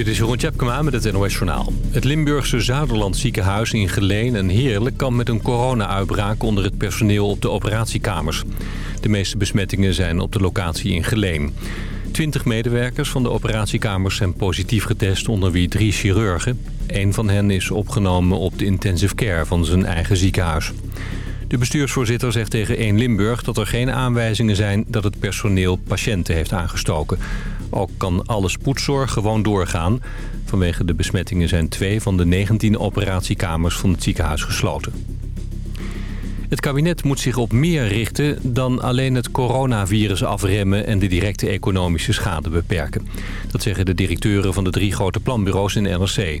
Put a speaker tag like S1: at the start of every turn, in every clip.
S1: Dit is Jeroen Tjepkema met het NOS Journaal. Het Limburgse Zuiderland ziekenhuis in Geleen en Heerlijk... kan met een corona-uitbraak onder het personeel op de operatiekamers. De meeste besmettingen zijn op de locatie in Geleen. Twintig medewerkers van de operatiekamers zijn positief getest... onder wie drie chirurgen. Een van hen is opgenomen op de intensive care van zijn eigen ziekenhuis. De bestuursvoorzitter zegt tegen 1 Limburg dat er geen aanwijzingen zijn dat het personeel patiënten heeft aangestoken. Ook kan alle spoedzorg gewoon doorgaan. Vanwege de besmettingen zijn twee van de 19 operatiekamers van het ziekenhuis gesloten. Het kabinet moet zich op meer richten dan alleen het coronavirus afremmen en de directe economische schade beperken. Dat zeggen de directeuren van de drie grote planbureaus in NRC.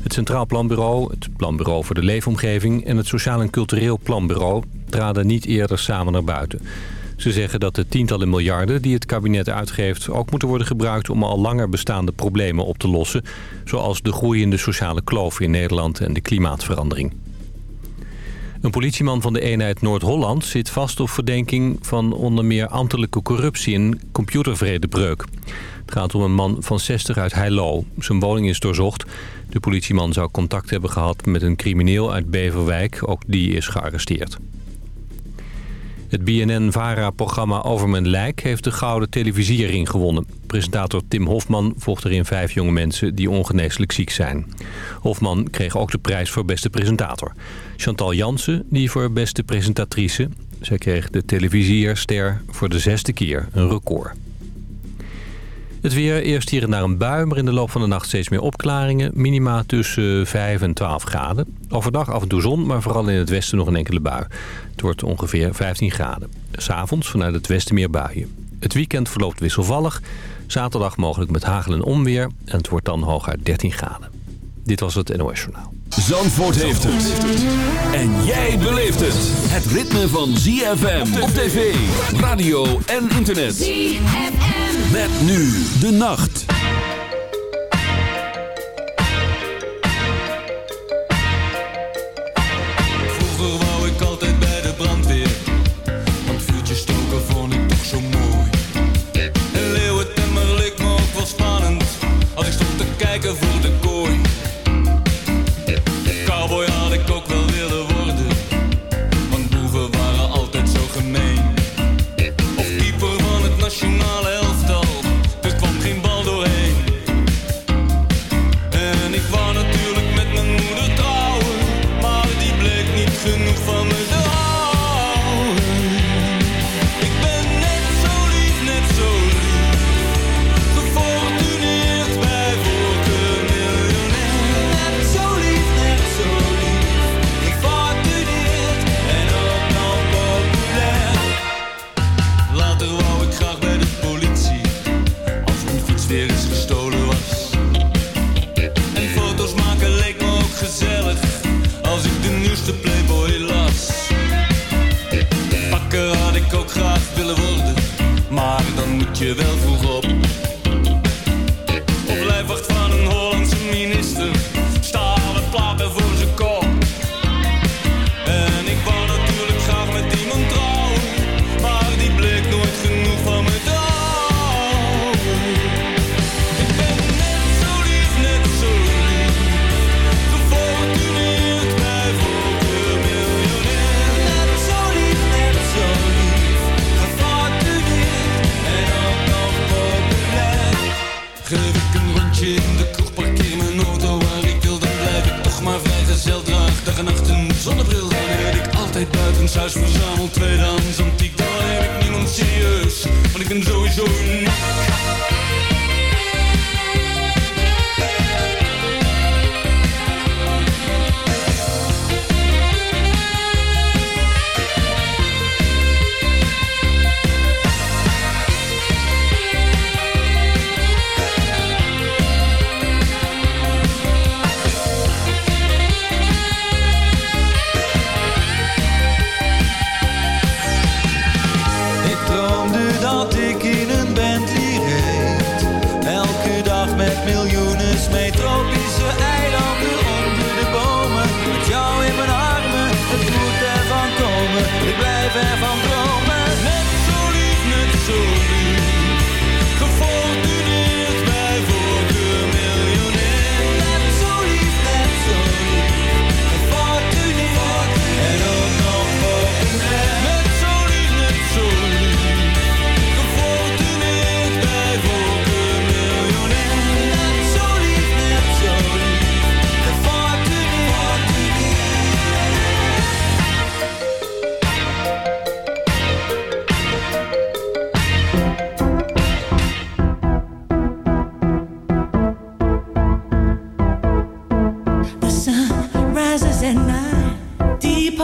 S1: Het Centraal Planbureau, het Planbureau voor de Leefomgeving en het Sociaal en Cultureel Planbureau traden niet eerder samen naar buiten. Ze zeggen dat de tientallen miljarden die het kabinet uitgeeft... ook moeten worden gebruikt om al langer bestaande problemen op te lossen... zoals de groeiende sociale kloof in Nederland en de klimaatverandering. Een politieman van de eenheid Noord-Holland zit vast op verdenking van onder meer ambtelijke corruptie en computervredebreuk. Het gaat om een man van 60 uit Heilo. Zijn woning is doorzocht. De politieman zou contact hebben gehad met een crimineel uit Beverwijk. Ook die is gearresteerd. Het BNN-VARA-programma Over Mijn Lijk heeft de Gouden Televisiering gewonnen. Presentator Tim Hofman volgt erin vijf jonge mensen die ongeneeslijk ziek zijn. Hofman kreeg ook de prijs voor beste presentator. Chantal Jansen, die voor beste presentatrice. Zij kreeg de televisierster voor de zesde keer, een record. Het weer, eerst hier en daar een bui, maar in de loop van de nacht steeds meer opklaringen. Minima tussen 5 en 12 graden. Overdag af en toe zon, maar vooral in het westen nog een enkele bui. Het wordt ongeveer 15 graden. S'avonds vanuit het westen meer buien. Het weekend verloopt wisselvallig. Zaterdag mogelijk met hagel en onweer. En het wordt dan hooguit 13 graden. Dit was het NOS Journaal.
S2: Zandvoort heeft het. En jij beleeft het. Het ritme van ZFM op tv, radio en internet. ZFM. Met nu de nacht.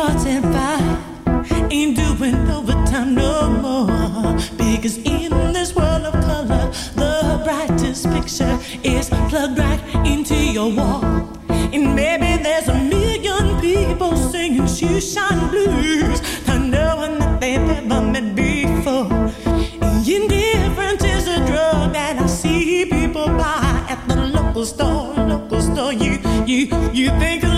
S3: started by ain't doing overtime no more. Because in this world of color, the
S4: brightest picture is plugged right into your wall. And maybe there's a million people singing blues that they've met before. Indifference is a drug that I see people buy at the local store. Local store, you you you think.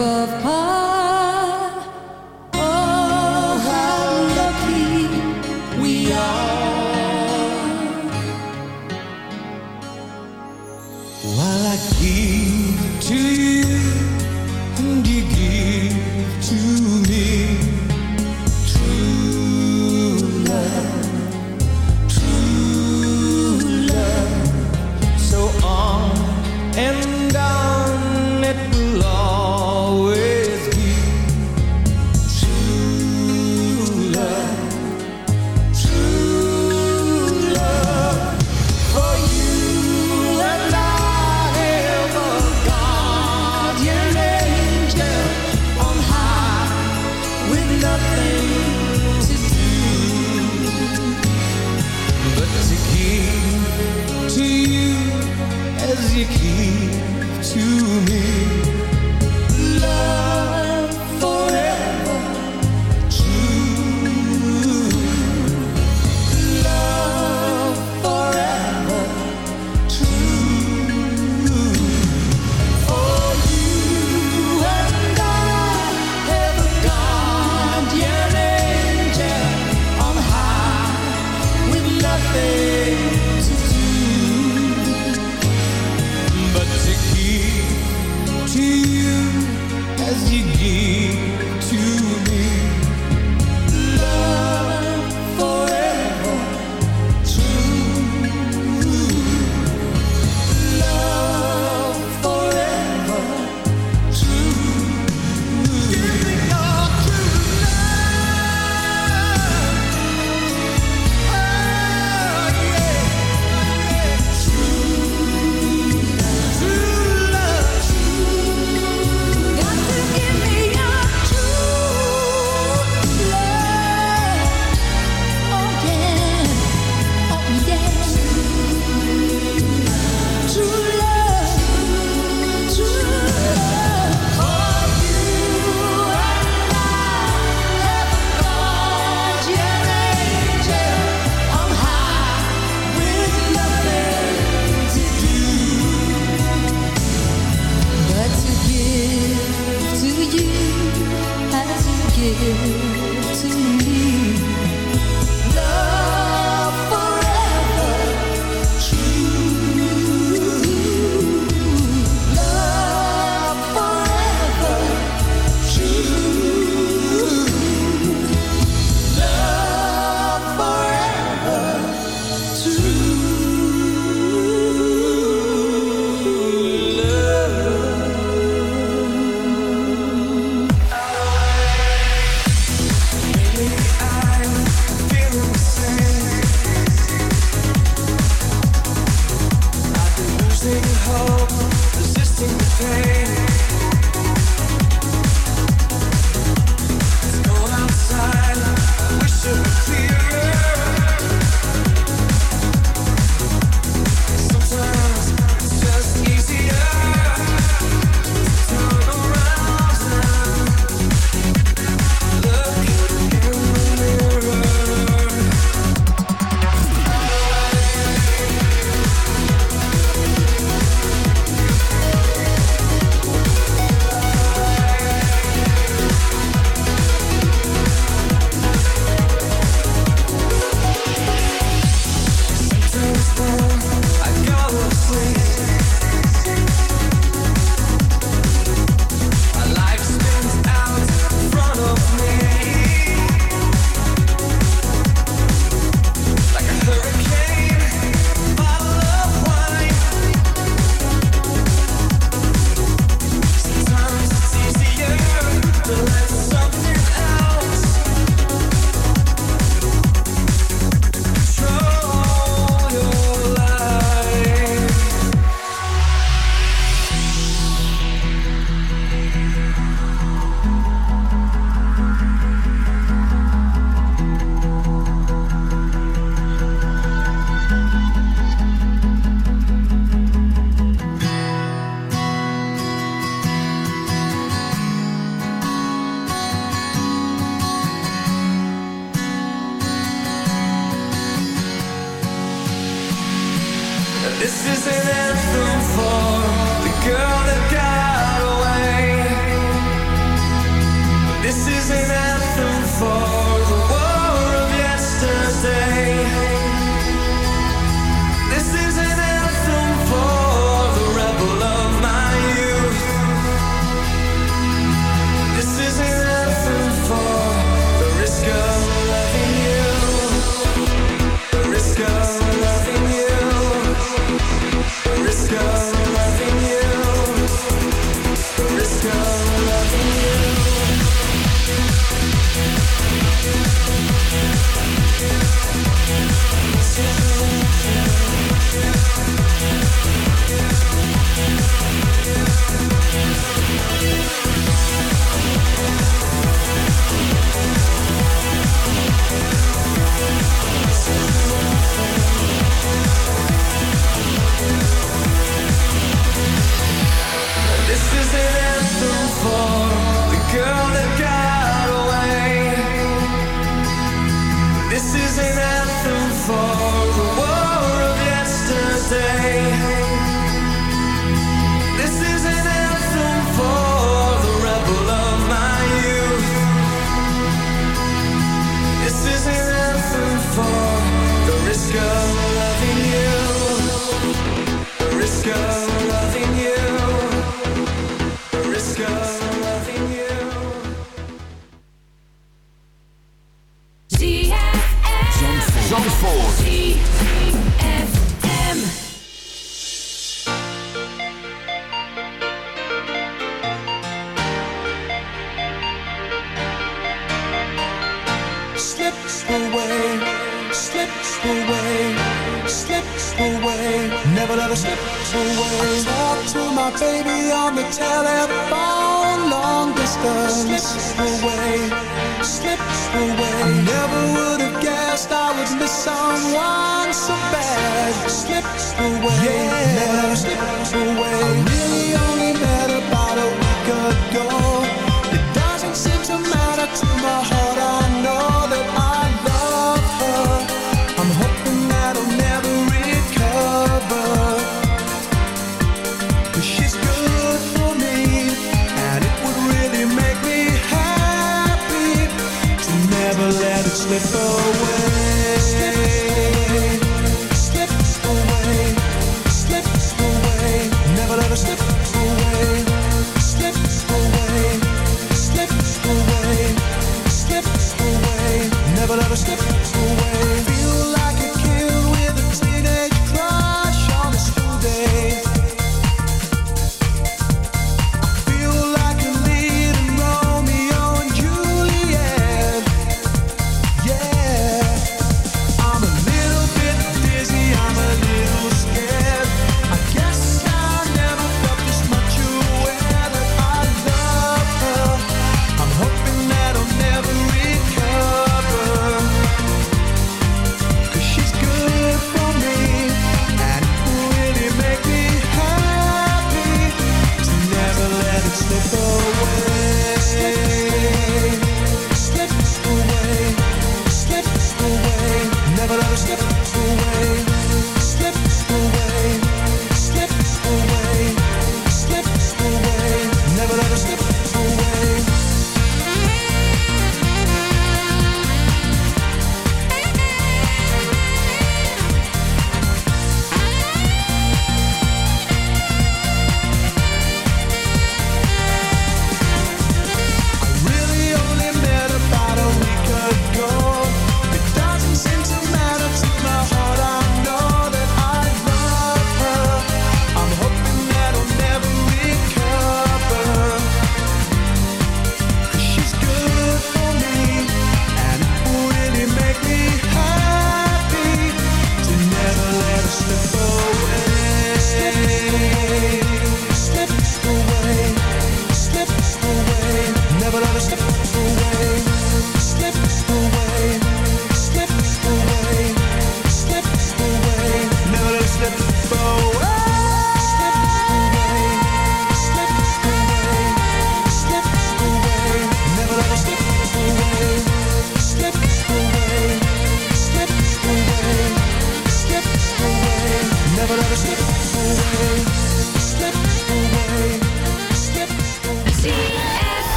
S4: Above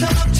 S3: talk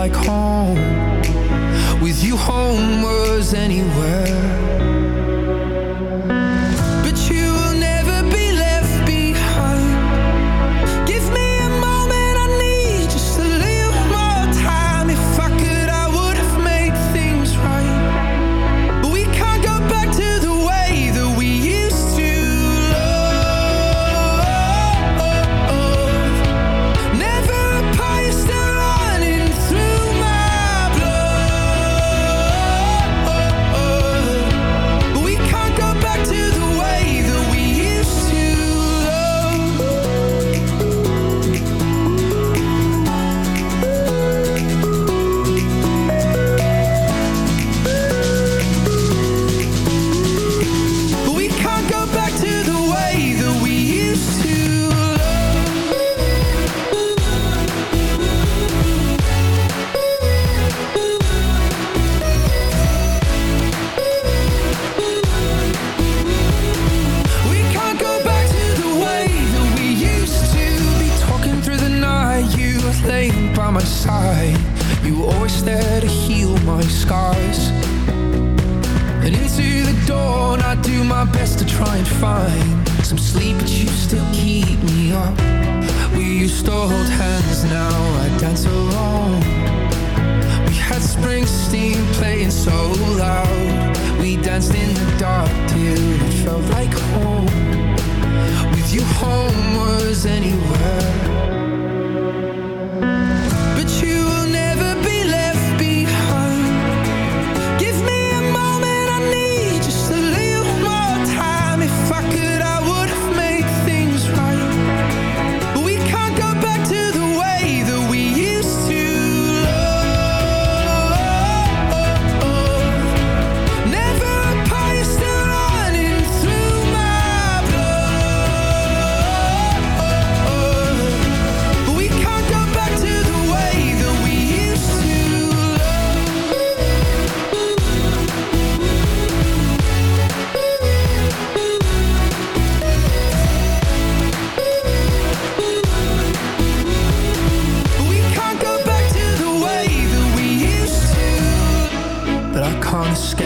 S5: like home.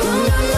S6: ooh,
S7: ooh, ooh.